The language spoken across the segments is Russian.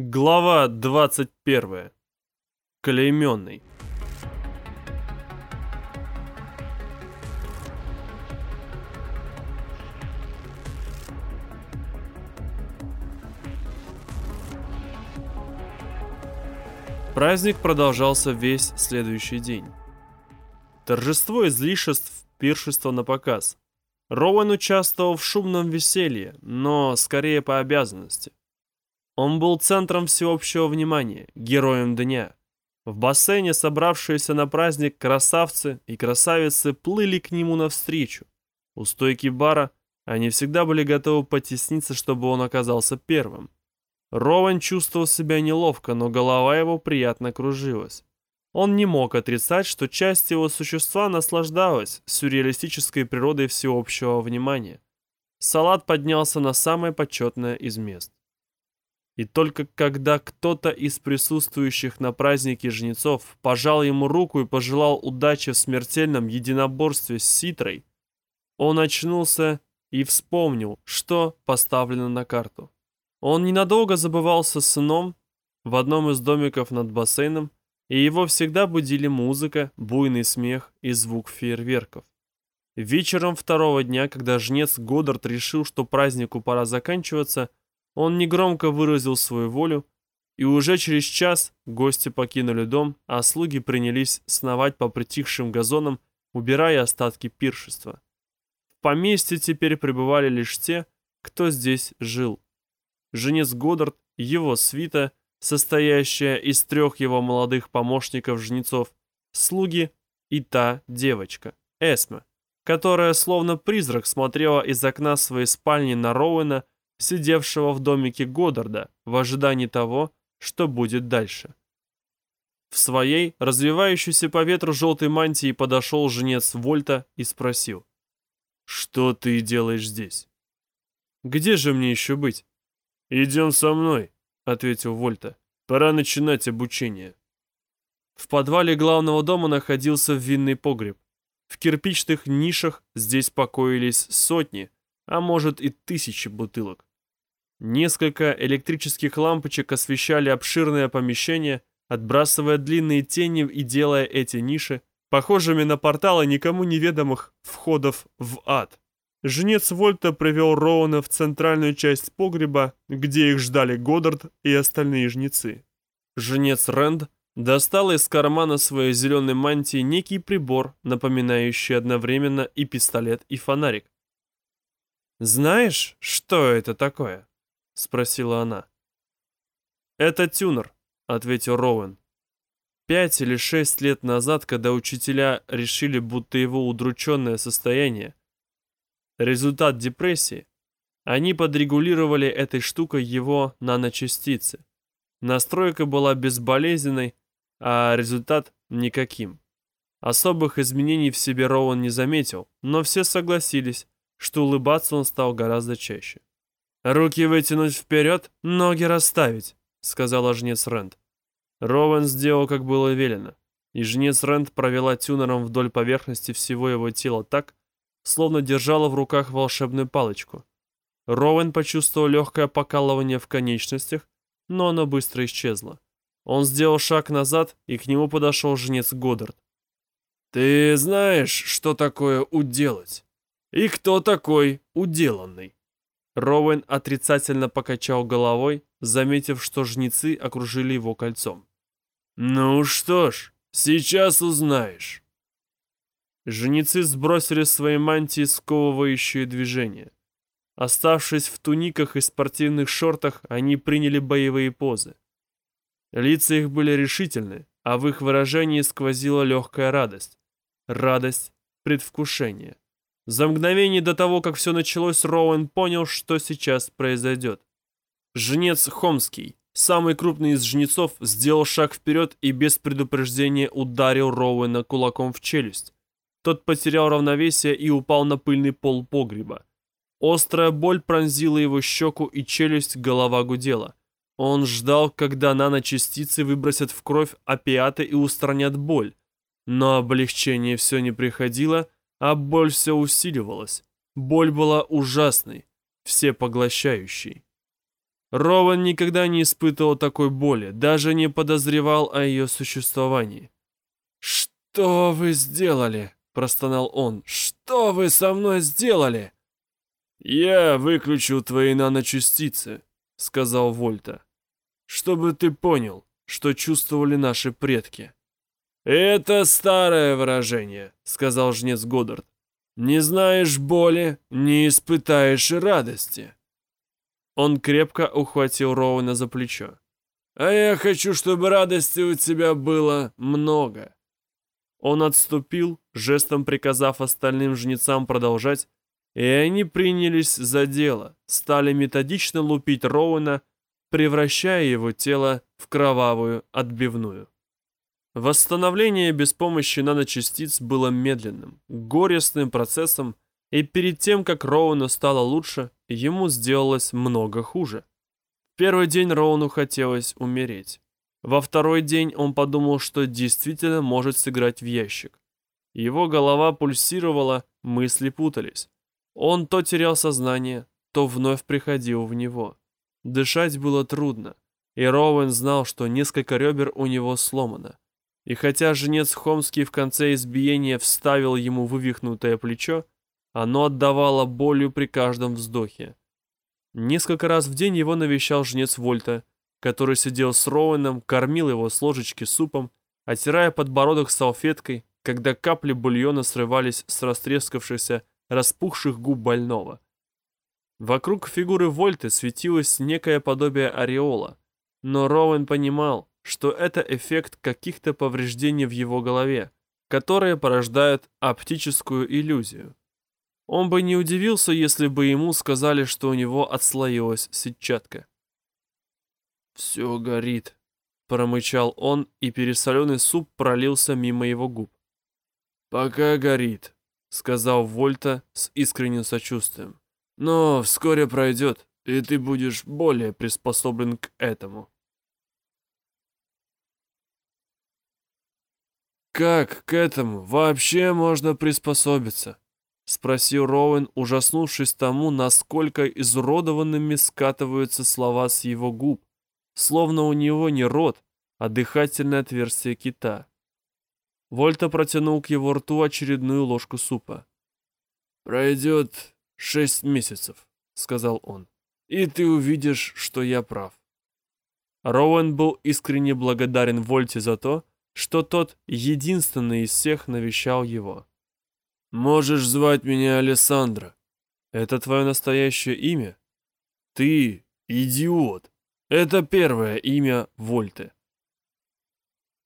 Глава 21. Клейменный. Праздник продолжался весь следующий день. Торжество излишеств, пиршество на показ. Роуэн участвовал в шумном веселье, но скорее по обязанности. Он был центром всеобщего внимания, героем дня. В бассейне собравшиеся на праздник красавцы и красавицы плыли к нему навстречу. У стойки бара они всегда были готовы потесниться, чтобы он оказался первым. Рован чувствовал себя неловко, но голова его приятно кружилась. Он не мог отрицать, что часть его существа наслаждалась сюрреалистической природой всеобщего внимания. Салат поднялся на самое почетное из мест. И только когда кто-то из присутствующих на празднике жнецов пожал ему руку и пожелал удачи в смертельном единоборстве с Ситрой, он очнулся и вспомнил, что поставлено на карту. Он ненадолго забывался сном в одном из домиков над бассейном, и его всегда будили музыка, буйный смех и звук фейерверков. Вечером второго дня, когда жнец Годдард решил, что празднику пора заканчиваться, он негромко выразил свою волю, и уже через час гости покинули дом, а слуги принялись сновать по притихшим газонам, убирая остатки пиршества. В поместье теперь пребывали лишь те, кто здесь жил. Женец Годдард, его свита, состоящая из трех его молодых помощников-жнецов, слуги и та девочка, Эсма, которая словно призрак смотрела из окна своей спальни на Роуэна, сидевшего в домике Годдарда в ожидании того, что будет дальше. В своей, развивающейся по ветру желтой мантии подошел женец Вольта и спросил. «Что ты делаешь здесь?» «Где же мне еще быть?» «Идем со мной», — ответил Вольта. «Пора начинать обучение». В подвале главного дома находился винный погреб. В кирпичных нишах здесь покоились сотни, а может и тысячи бутылок. Несколько электрических лампочек освещали обширное помещение, отбрасывая длинные тени и делая эти ниши похожими на порталы никому неведомых входов в ад. Жнец Вольта привел Роуна в центральную часть погреба, где их ждали Годдард и остальные жнецы. Жнец Рэнд достал из кармана своей зеленой мантии некий прибор, напоминающий одновременно и пистолет, и фонарик. «Знаешь, что это такое?» Спросила она. Это тюнер, ответил Роуэн. Пять или шесть лет назад, когда учителя решили, будто его удрученное состояние результат депрессии, они подрегулировали этой штукой его наночастицы. Настройка была безболезненной, а результат никаким. Особых изменений в себе Роуэн не заметил, но все согласились, что улыбаться он стал гораздо чаще. «Руки вытянуть вперед, ноги расставить», — сказала жнец Рент. Роуэн сделал, как было велено, и жнец Рент провела тюнером вдоль поверхности всего его тела так, словно держала в руках волшебную палочку. Роуэн почувствовал легкое покалывание в конечностях, но оно быстро исчезло. Он сделал шаг назад, и к нему подошел жнец Годдард. «Ты знаешь, что такое уделать? И кто такой уделанный?» Роуэн отрицательно покачал головой, заметив, что жнецы окружили его кольцом. «Ну что ж, сейчас узнаешь». Жнецы сбросили свои мантии, сковывающие движения. Оставшись в туниках и спортивных шортах, они приняли боевые позы. Лица их были решительны, а в их выражении сквозила легкая радость. Радость предвкушения. За мгновение до того, как все началось, Роуэн понял, что сейчас произойдет. Жнец Хомский, самый крупный из жнецов, сделал шаг вперед и без предупреждения ударил Роуэна кулаком в челюсть. Тот потерял равновесие и упал на пыльный пол погреба. Острая боль пронзила его щеку и челюсть, голова гудела. Он ждал, когда наночастицы выбросят в кровь опиаты и устранят боль. Но облегчение все не приходило, а боль все усиливалась. Боль была ужасной, всепоглощающей. Рован никогда не испытывал такой боли, даже не подозревал о ее существовании. «Что вы сделали?» – простонал он. «Что вы со мной сделали?» «Я выключил твои наночастицы», — сказал Вольта. «Чтобы ты понял, что чувствовали наши предки». «Это старое выражение», — сказал жнец Годдард. «Не знаешь боли, не испытаешь радости». Он крепко ухватил Роуэна за плечо. «А я хочу, чтобы радости у тебя было много». Он отступил, жестом приказав остальным жнецам продолжать, и они принялись за дело, стали методично лупить Роуэна, превращая его тело в кровавую отбивную. Восстановление без помощи наночастиц было медленным, горестным процессом, и перед тем, как Роуну стало лучше, ему сделалось много хуже. В первый день Роуну хотелось умереть. Во второй день он подумал, что действительно может сыграть в ящик. Его голова пульсировала, мысли путались. Он то терял сознание, то вновь приходил в него. Дышать было трудно, и Роуэн знал, что несколько ребер у него сломано. И хотя женец Хомский в конце избиения вставил ему вывихнутое плечо, оно отдавало болью при каждом вздохе. Несколько раз в день его навещал жнец Вольта, который сидел с Роуэном, кормил его с ложечки супом, оттирая подбородок салфеткой, когда капли бульона срывались с растрескавшихся, распухших губ больного. Вокруг фигуры Вольты светилось некое подобие ореола, но Роуэн понимал, что это эффект каких-то повреждений в его голове, которые порождают оптическую иллюзию. Он бы не удивился, если бы ему сказали, что у него отслоилась сетчатка. «Все горит», — промычал он, и пересоленный суп пролился мимо его губ. «Пока горит», — сказал Вольта с искренним сочувствием. «Но вскоре пройдет, и ты будешь более приспособлен к этому». «Как к этому вообще можно приспособиться?» — спросил Роуэн, ужаснувшись тому, насколько изуродованными скатываются слова с его губ, словно у него не рот, а дыхательное отверстие кита. Вольта протянул к его рту очередную ложку супа. «Пройдет шесть месяцев», — сказал он, — «и ты увидишь, что я прав». Роуэн был искренне благодарен Вольте за то, что тот единственный из всех навещал его. «Можешь звать меня Алессандро. Это твое настоящее имя? Ты идиот. Это первое имя Вольты».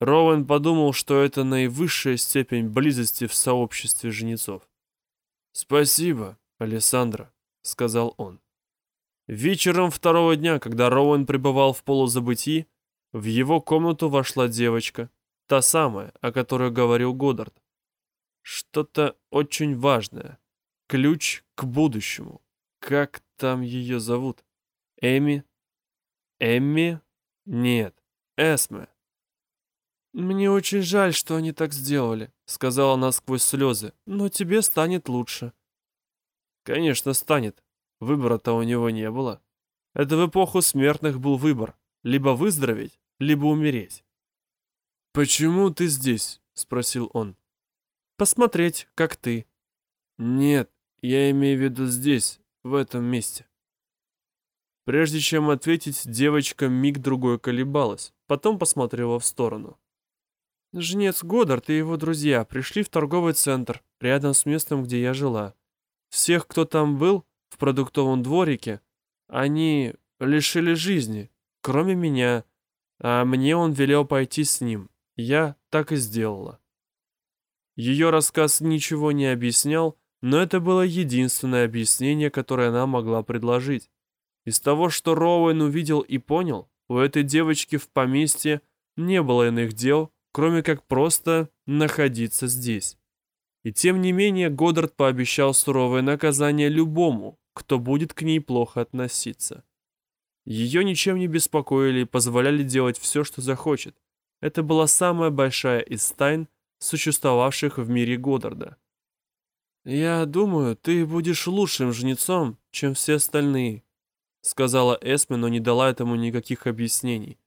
Роуэн подумал, что это наивысшая степень близости в сообществе жнецов. «Спасибо, Алессандро», — сказал он. Вечером второго дня, когда Роуэн пребывал в полузабытии, в его комнату вошла девочка, Та самая, о которой говорил Годдард. Что-то очень важное. Ключ к будущему. Как там ее зовут? Эми? Эмми? Нет, Эсме. «Мне очень жаль, что они так сделали», — сказала она сквозь слезы, — «но тебе станет лучше». «Конечно, станет. Выбора-то у него не было. Это в эпоху смертных был выбор. Либо выздороветь, либо умереть. «Почему ты здесь?» — спросил он. «Посмотреть, как ты». «Нет, я имею в виду здесь, в этом месте». Прежде чем ответить, девочка миг-другой колебалась, потом посмотрела в сторону. «Жнец Годдард и его друзья пришли в торговый центр, рядом с местом, где я жила. Всех, кто там был, в продуктовом дворике, они лишили жизни, кроме меня, а мне он велел пойти с ним. Я так и сделала. Ее рассказ ничего не объяснял, но это было единственное объяснение, которое она могла предложить. Из того, что Роуэн увидел и понял, у этой девочки в поместье не было иных дел, кроме как просто находиться здесь. И тем не менее Годдард пообещал суровое наказание любому, кто будет к ней плохо относиться. Ее ничем не беспокоили и позволяли делать все, что захочет. Это была самая большая из тайн, существовавших в мире Годдарда. «Я думаю, ты будешь лучшим жнецом, чем все остальные», сказала Эсме, но не дала этому никаких объяснений.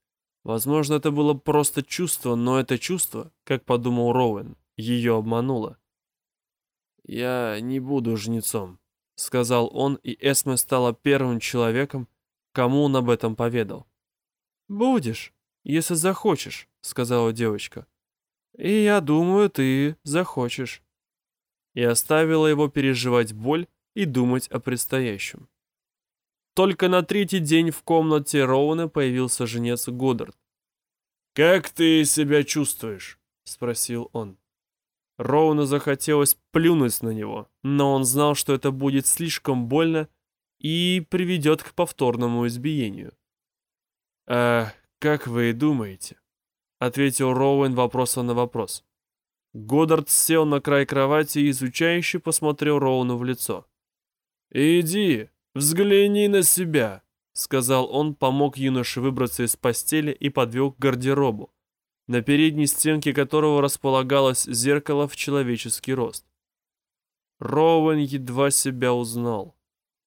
Возможно, это было просто чувство, но это чувство, как подумал Роуэн, ее обмануло. «Я не буду жнецом», — сказал он, и Эсме стала первым человеком, кому он об этом поведал. «Будешь, если захочешь», — сказала девочка. «И я думаю, ты захочешь». И оставила его переживать боль и думать о предстоящем. Только на третий день в комнате Роуна появился женец Годдард. «Как ты себя чувствуешь?» — спросил он. Роуну захотелось плюнуть на него, но он знал, что это будет слишком больно и приведет к повторному избиению. «А как вы думаете?» — ответил Роуэн вопросом на вопрос. Годдард сел на край кровати и изучающе посмотрел Роуну в лицо. «Иди, «Взгляни на себя», — сказал он, помог юноше выбраться из постели и подвел к гардеробу, на передней стенке которого располагалось зеркало в человеческий рост. Роуэн едва себя узнал.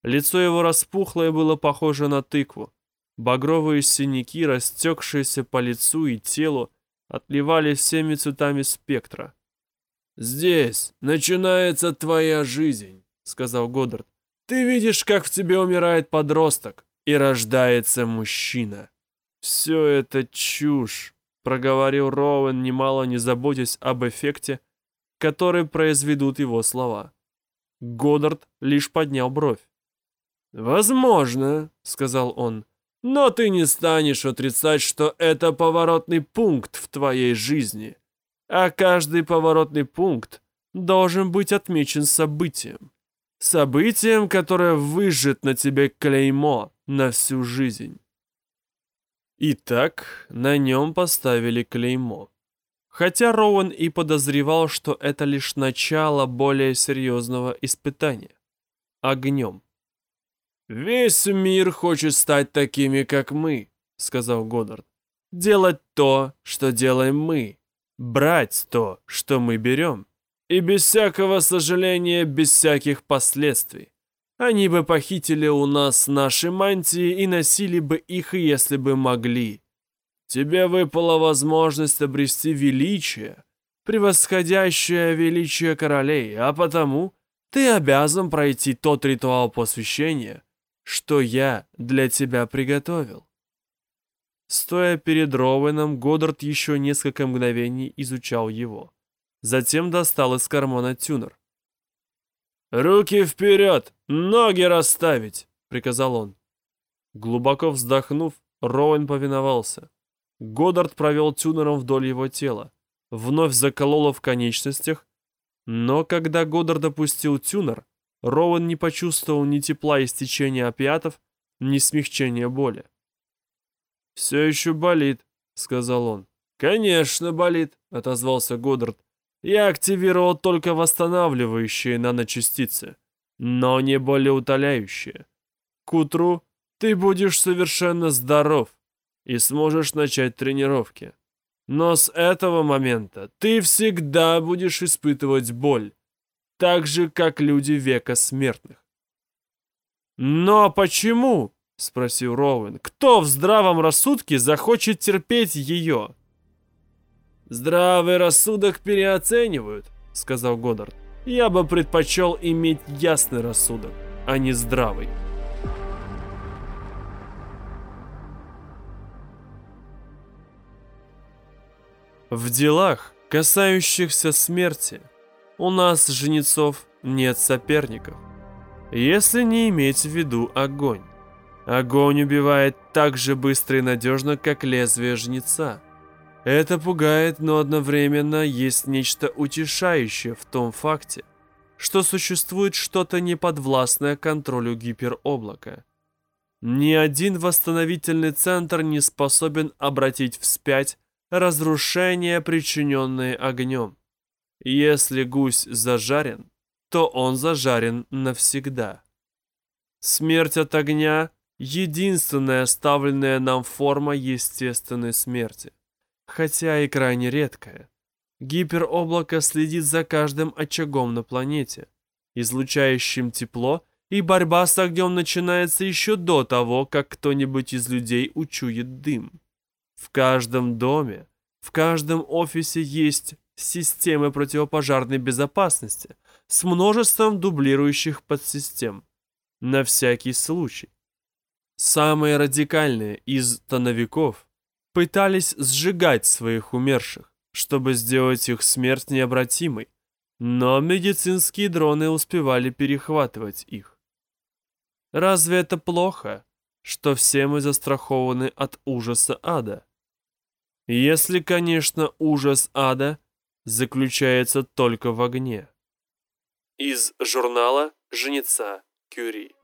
Лицо его распухло и было похоже на тыкву. Багровые синяки, растекшиеся по лицу и телу, отливали всеми цветами спектра. «Здесь начинается твоя жизнь», — сказал Годдард. Ты видишь, как в тебе умирает подросток и рождается мужчина. Все это чушь, проговорил Роуэн, немало не заботясь об эффекте, который произведут его слова. Годдард лишь поднял бровь. «Возможно», — сказал он, — «но ты не станешь отрицать, что это поворотный пункт в твоей жизни, а каждый поворотный пункт должен быть отмечен событием. Событием, которое выжжет на тебе клеймо на всю жизнь. Итак, на нем поставили клеймо. Хотя Роуэн и подозревал, что это лишь начало более серьезного испытания. Огнем. «Весь мир хочет стать такими, как мы», — сказал Годдард. «Делать то, что делаем мы. Брать то, что мы берем. И без всякого сожаления, без всяких последствий. Они бы похитили у нас наши мантии и носили бы их, если бы могли. Тебе выпала возможность обрести величие, превосходящее величие королей, а потому ты обязан пройти тот ритуал посвящения, что я для тебя приготовил. Стоя перед Роуэном, Годдард еще несколько мгновений изучал его. Затем достал из кармана тюнер. «Руки вперед! Ноги расставить!» — приказал он. Глубоко вздохнув, Роуэн повиновался. Годдард провел тюнером вдоль его тела. Вновь закололо в конечностях, но когда Годдард опустил тюнер, Роуэн не почувствовал ни тепла истечения опиатов, ни смягчения боли. «Все еще болит», — сказал он. «Конечно болит», — отозвался Годдард. Я активировал только восстанавливающие наночастицы, но не более утоляющие. К утру ты будешь совершенно здоров и сможешь начать тренировки. Но с этого момента ты всегда будешь испытывать боль, так же, как люди века смертных. «Но почему?» — спросил Роуэн. «Кто в здравом рассудке захочет терпеть ее?» «Здравый рассудок переоценивают», — сказал Годдард. «Я бы предпочел иметь ясный рассудок, а не здравый». В делах, касающихся смерти, у нас, жнецов, нет соперников. Если не иметь в виду огонь. Огонь убивает так же быстро и надежно, как лезвие жнеца. Это пугает, но одновременно есть нечто утешающее в том факте, что существует что-то неподвластное контролю гипероблака. Ни один восстановительный центр не способен обратить вспять разрушения, причиненные огнем. Если гусь зажарен, то он зажарен навсегда. Смерть от огня – единственная оставленная нам форма естественной смерти хотя и крайне редкое. Гипероблако следит за каждым очагом на планете, излучающим тепло и борьба с огнем начинается еще до того, как кто-нибудь из людей учует дым. В каждом доме, в каждом офисе есть системы противопожарной безопасности с множеством дублирующих подсистем. На всякий случай. Самые радикальные из тоновиков пытались сжигать своих умерших, чтобы сделать их смерть необратимой, но медицинские дроны успевали перехватывать их. Разве это плохо, что все мы застрахованы от ужаса ада? Если, конечно, ужас ада заключается только в огне. Из журнала «Женица Кюри»